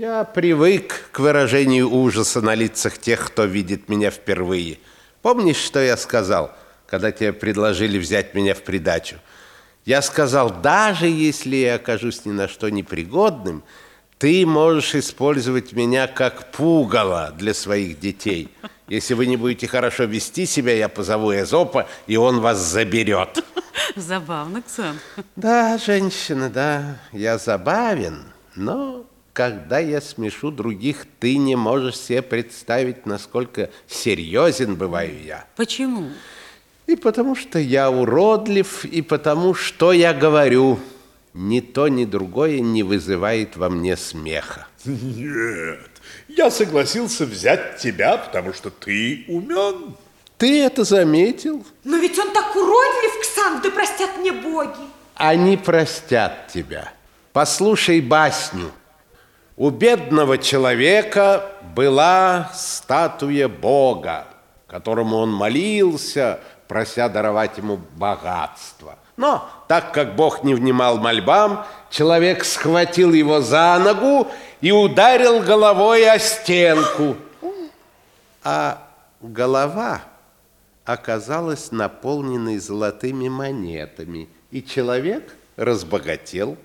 Я привык к выражению ужаса на лицах тех, кто видит меня впервые. Помнишь, что я сказал, когда тебе предложили взять меня в придачу? Я сказал, даже если я окажусь ни на что непригодным, ты можешь использовать меня как пугало для своих детей. Если вы не будете хорошо вести себя, я позову Эзопа, и он вас заберет. Забавно, Ксан. Да, женщина, да, я забавен, но когда я смешу других, ты не можешь себе представить, насколько серьезен бываю я. Почему? И потому что я уродлив, и потому что я говорю, ни то, ни другое не вызывает во мне смеха. Нет, я согласился взять тебя, потому что ты умен. Ты это заметил? Но ведь он так уродлив, Ксан, да простят мне боги. Они простят тебя. Послушай басню. У бедного человека была статуя Бога, которому он молился, прося даровать ему богатство. Но так как Бог не внимал мольбам, человек схватил его за ногу и ударил головой о стенку. А голова оказалась наполненной золотыми монетами, и человек разбогател.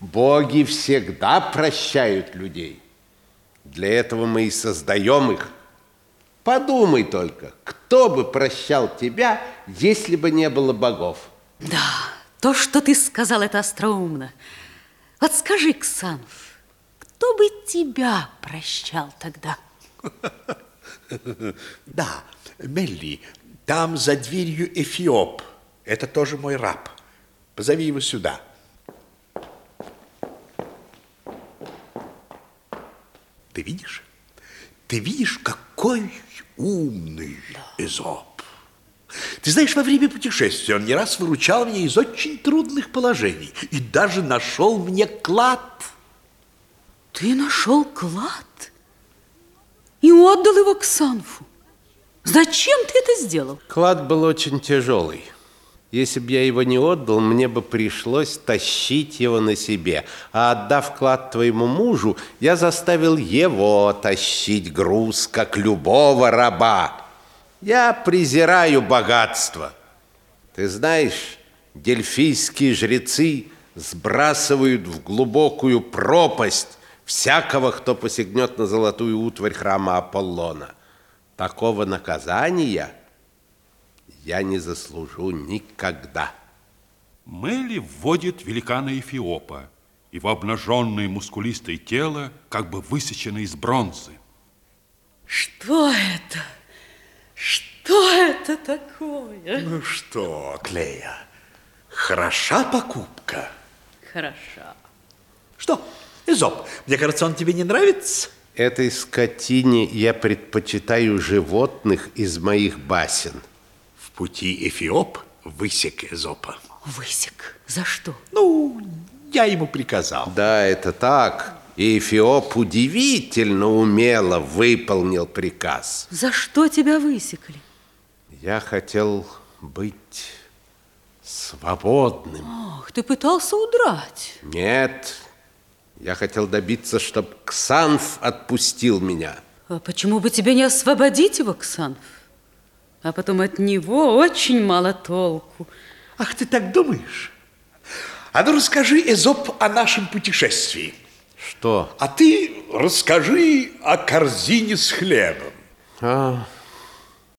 Боги всегда прощают людей. Для этого мы и создаем их. Подумай только, кто бы прощал тебя, если бы не было богов? Да, то, что ты сказал, это остроумно. Вот скажи, Ксанф, кто бы тебя прощал тогда? Да, Мелли, там за дверью Эфиоп. Это тоже мой раб. Позови его сюда. Ты видишь? Ты видишь, какой умный Эзоп. Ты знаешь, во время путешествия он не раз выручал меня из очень трудных положений и даже нашел мне клад. Ты нашел клад и отдал его Ксанфу. Зачем ты это сделал? Клад был очень тяжелый. Если бы я его не отдал, мне бы пришлось тащить его на себе. А отдав клад твоему мужу, я заставил его тащить груз, как любого раба. Я презираю богатство. Ты знаешь, дельфийские жрецы сбрасывают в глубокую пропасть всякого, кто посягнет на золотую утварь храма Аполлона. Такого наказания я не заслужу никогда. Мелли вводит великана Эфиопа. Его обнаженное мускулистое тело как бы высечено из бронзы. Что это? Что это такое? Ну что, Клея, хороша покупка? Хороша. Что, Эзоп, мне кажется, он тебе не нравится? Этой скотине я предпочитаю животных из моих басен. В пути Эфиоп высек Эзопа. Высек. За что? Ну, я ему приказал. Да, это так. И Эфиоп удивительно умело выполнил приказ. За что тебя высекли? Я хотел быть свободным. Ах, ты пытался удрать. Нет, я хотел добиться, чтобы Ксанф отпустил меня. А почему бы тебе не освободить его, Ксанф? А потом от него очень мало толку. Ах, ты так думаешь? А ну расскажи, Эзоп, о нашем путешествии. Что? А ты расскажи о корзине с хлебом. А,